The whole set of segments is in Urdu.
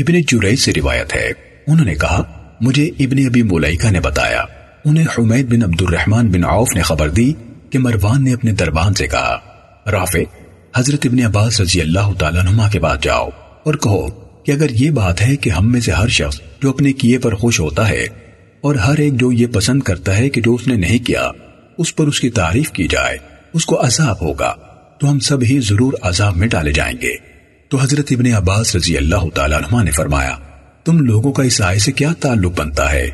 ابن جریج سے روایت ہے۔ انہوں نے کہا، مجھے ابن ابی ملیکہ نے بتایا۔ انہیں حمید بن عبد الرحمن بن عوف نے خبر دی کہ مروان نے اپنے دربان سے کہا، رافع، حضرت ابن عباس رضی اللہ تعالیٰ نما کے بعد جاؤ اور کہو کہ اگر یہ بات ہے کہ ہم میں سے ہر شخص جو اپنے کیے پر خوش ہوتا ہے اور ہر ایک جو یہ پسند کرتا ہے کہ جو اس نے نہیں کیا، اس پر اس کی تعریف کی جائے، اس کو عذاب ہوگا، تو ہم سب ہی ضرور عذاب میں ڈالے جائیں گے۔ تو حضرت ابن عباس رضی اللہ تعالیٰ عنہ نے فرمایا، تم لوگوں کا اس آئے سے کیا تعلق بنتا ہے؟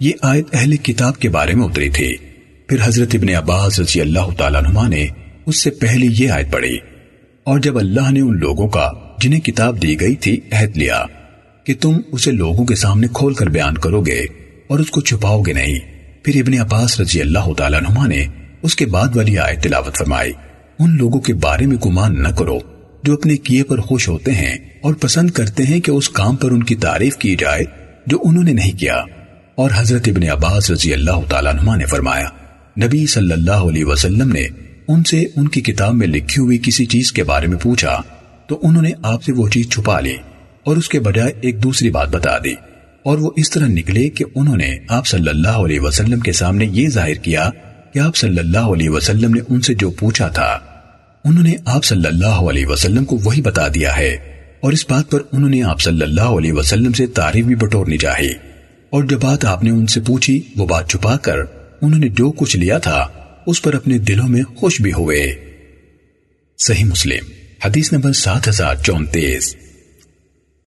یہ آیت اہل کتاب کے بارے میں اتری تھی۔ پھر حضرت ابن عباس رضی اللہ تعالیٰ عنہ نے اس سے پہلی یہ آیت پڑھی۔ اور جب اللہ نے ان لوگوں کا، جنہیں کتاب دی گئی تھی، عہد لیا کہ تم اسے لوگوں کے سامنے کھول کر بیان کرو گے اور اس کو چھپاؤ گے نہیں۔ پھر ابن عباس رضی اللہ تعالیٰ عنہ نے اس کے بعد والی آیت تلاوت فرمائی۔ ان لوگوں کے بارے میں گمان نہ کرو۔ جو اپنے کیے پر خوش ہوتے ہیں اور پسند کرتے ہیں کہ اس کام پر ان کی تعریف کی جائے جو انہوں نے نہیں کیا۔ اور حضرت ابن عباس رضی اللہ تعالیٰ عنہ نے فرمایا، نبی صلی اللہ علیہ وسلم نے ان سے ان کی کتاب میں لکھی ہوئی کسی چیز کے بارے میں پوچھا، تو انہوں نے آپ سے وہ چیز چھپا لی اور اس کے بجائے ایک دوسری بات بتا دی۔ اور وہ اس طرح نکلے کہ انہوں نے آپ صلی اللہ علیہ وسلم کے سامنے یہ ظاہر کیا کہ آپ صلی اللہ علیہ وسلم نے ان سے جو پوچھا تھا انہوں نے آپ صلی اللہ علیہ وسلم کو وہی بتا دیا ہے۔ اور اس بات پر انہوں نے آپ صلی اللہ علیہ وسلم سے تعریف بھی بٹورنی چاہی۔ اور جو بات آپ نے ان سے پوچھی، وہ بات چھپا کر انہوں نے جو کچھ لیا تھا، اس پر اپنے دلوں میں خوش بھی ہوئے۔ صحیح مسلم، حدیث نمبر سات ہزار چونتیس۔